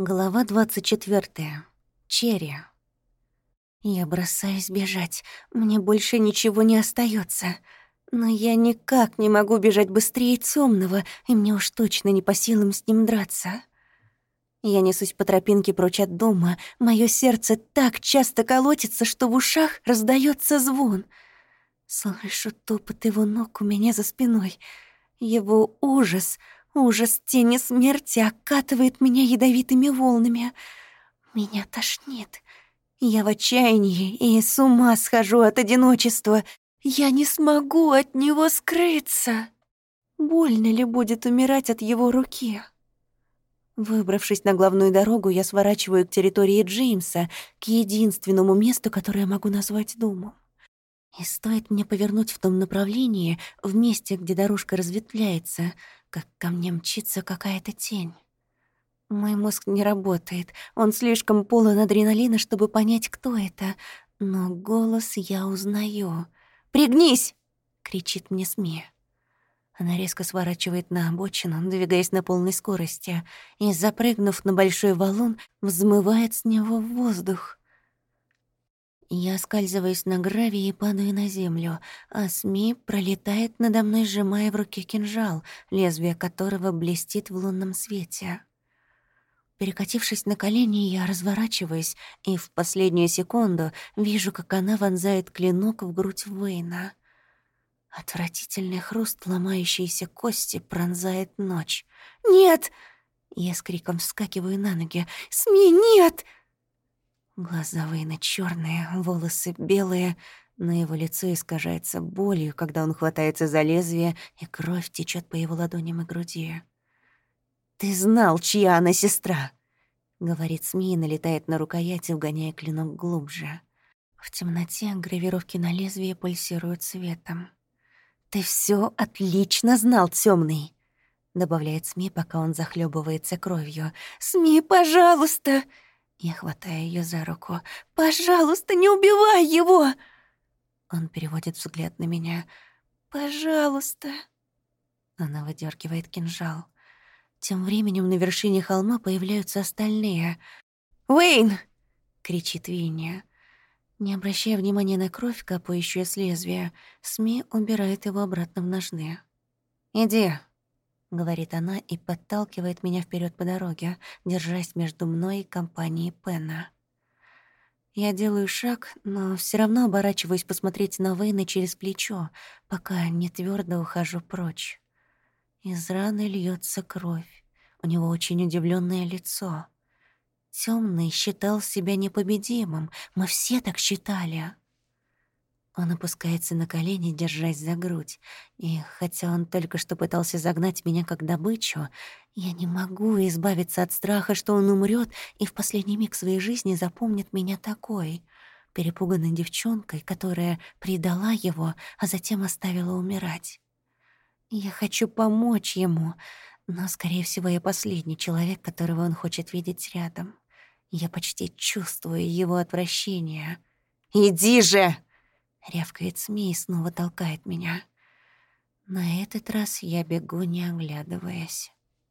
Глава 24. Черри. Я бросаюсь бежать. Мне больше ничего не остается. Но я никак не могу бежать быстрее темного, и мне уж точно не по силам с ним драться. Я несусь по тропинке прочь от дома. Мое сердце так часто колотится, что в ушах раздается звон. Слышу топот его ног у меня за спиной. Его ужас — Ужас тени смерти окатывает меня ядовитыми волнами. Меня тошнит. Я в отчаянии и с ума схожу от одиночества. Я не смогу от него скрыться. Больно ли будет умирать от его руки? Выбравшись на главную дорогу, я сворачиваю к территории Джеймса, к единственному месту, которое могу назвать домом. И стоит мне повернуть в том направлении, в месте, где дорожка разветвляется — как ко мне мчится какая-то тень. Мой мозг не работает, он слишком полон адреналина, чтобы понять, кто это, но голос я узнаю. «Пригнись!» — кричит мне СМИ. Она резко сворачивает на обочину, двигаясь на полной скорости, и, запрыгнув на большой валун, взмывает с него в воздух. Я скальзываюсь на гравии и падаю на землю, а СМИ пролетает надо мной, сжимая в руке кинжал, лезвие которого блестит в лунном свете. Перекатившись на колени, я разворачиваюсь и в последнюю секунду вижу, как она вонзает клинок в грудь Вейна. Отвратительный хруст ломающейся кости пронзает ночь. «Нет!» Я с криком вскакиваю на ноги. «СМИ, нет!» Глаза Вейна черные, волосы белые, но его лицо искажается болью, когда он хватается за лезвие, и кровь течет по его ладоням и груди. «Ты знал, чья она сестра!» — говорит СМИ и налетает на рукоять, угоняя клинок глубже. В темноте гравировки на лезвие пульсируют светом. «Ты все отлично знал, темный, добавляет СМИ, пока он захлебывается кровью. «СМИ, пожалуйста!» Я хватаю ее за руку. «Пожалуйста, не убивай его!» Он переводит взгляд на меня. «Пожалуйста!» Она выдергивает кинжал. Тем временем на вершине холма появляются остальные. «Уэйн!» — кричит Винни. Не обращая внимания на кровь, капающую с лезвия, СМИ убирает его обратно в ножны. «Иди!» — говорит она и подталкивает меня вперед по дороге, держась между мной и компанией Пена. Я делаю шаг, но все равно оборачиваюсь посмотреть на Вейна через плечо, пока не твердо ухожу прочь. Из раны льется кровь. У него очень удивленное лицо. Темный считал себя непобедимым. Мы все так считали. Он опускается на колени, держась за грудь. И хотя он только что пытался загнать меня как добычу, я не могу избавиться от страха, что он умрет и в последний миг своей жизни запомнит меня такой, перепуганной девчонкой, которая предала его, а затем оставила умирать. Я хочу помочь ему, но, скорее всего, я последний человек, которого он хочет видеть рядом. Я почти чувствую его отвращение. «Иди же!» Рявкает СМИ и снова толкает меня. На этот раз я бегу, не оглядываясь.